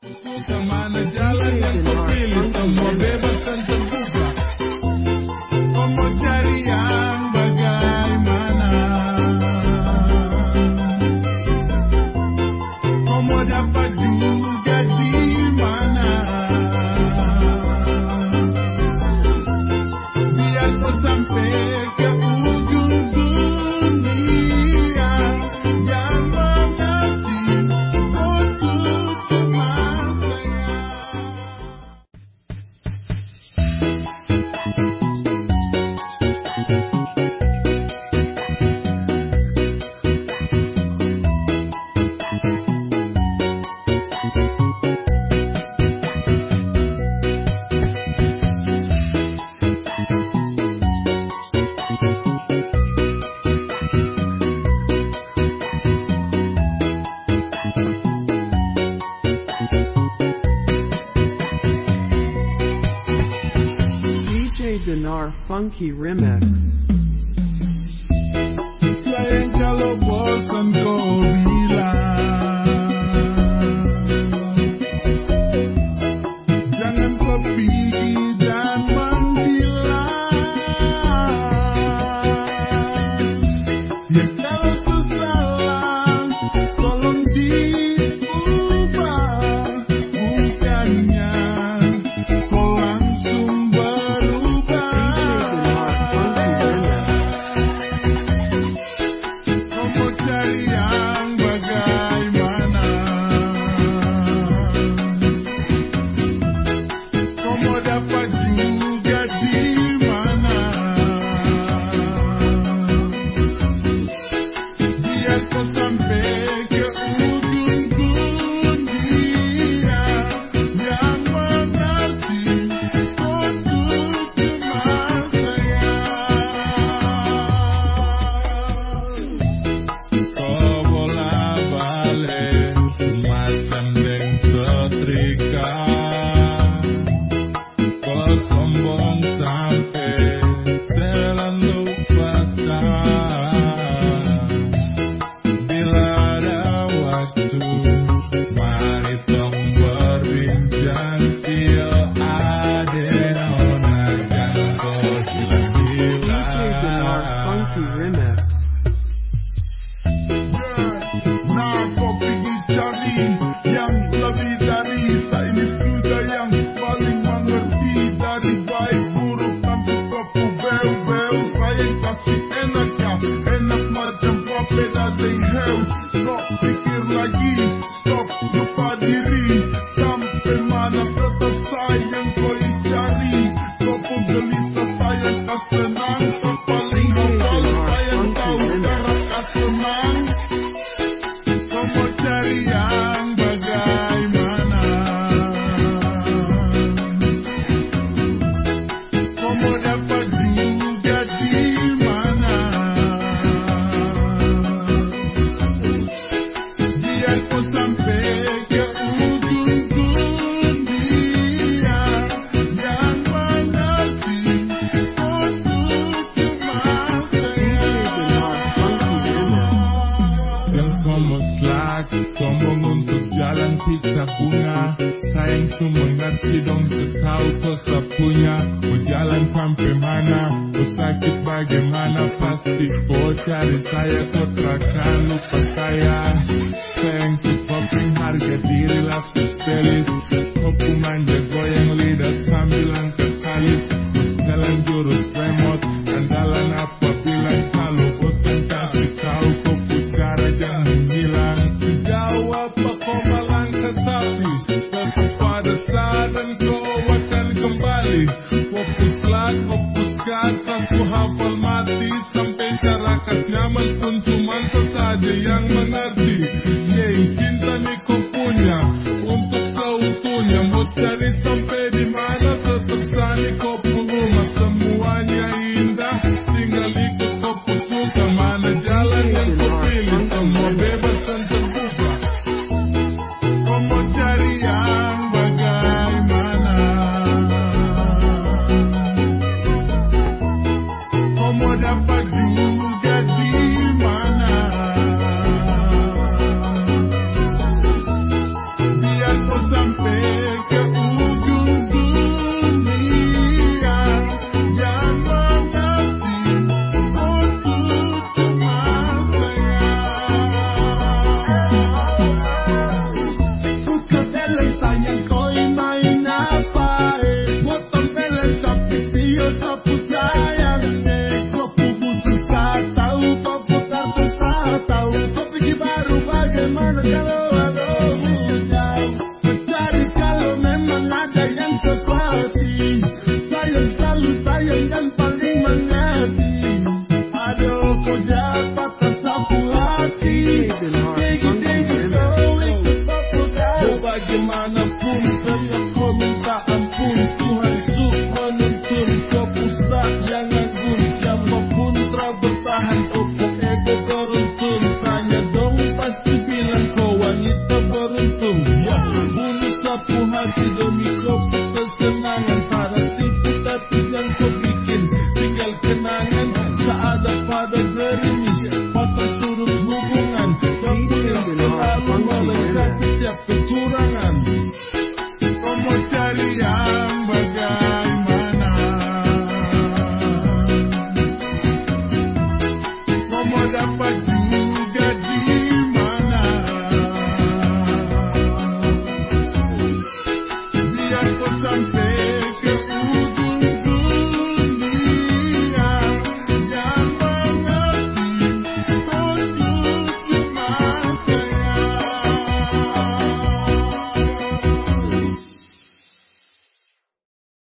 Ke mana jalan yang kau Semua bebas terbuka. Kau mau cari yang bagaimana? Kau mau dapat juga Dinar our funky remix. do пампе мана, усаки баги мана, пасти почари тая то тракану патая. Thank you for bring hard get dirty love to spell it. yangu nabii, yeye yeah, jinsi amekuponya gran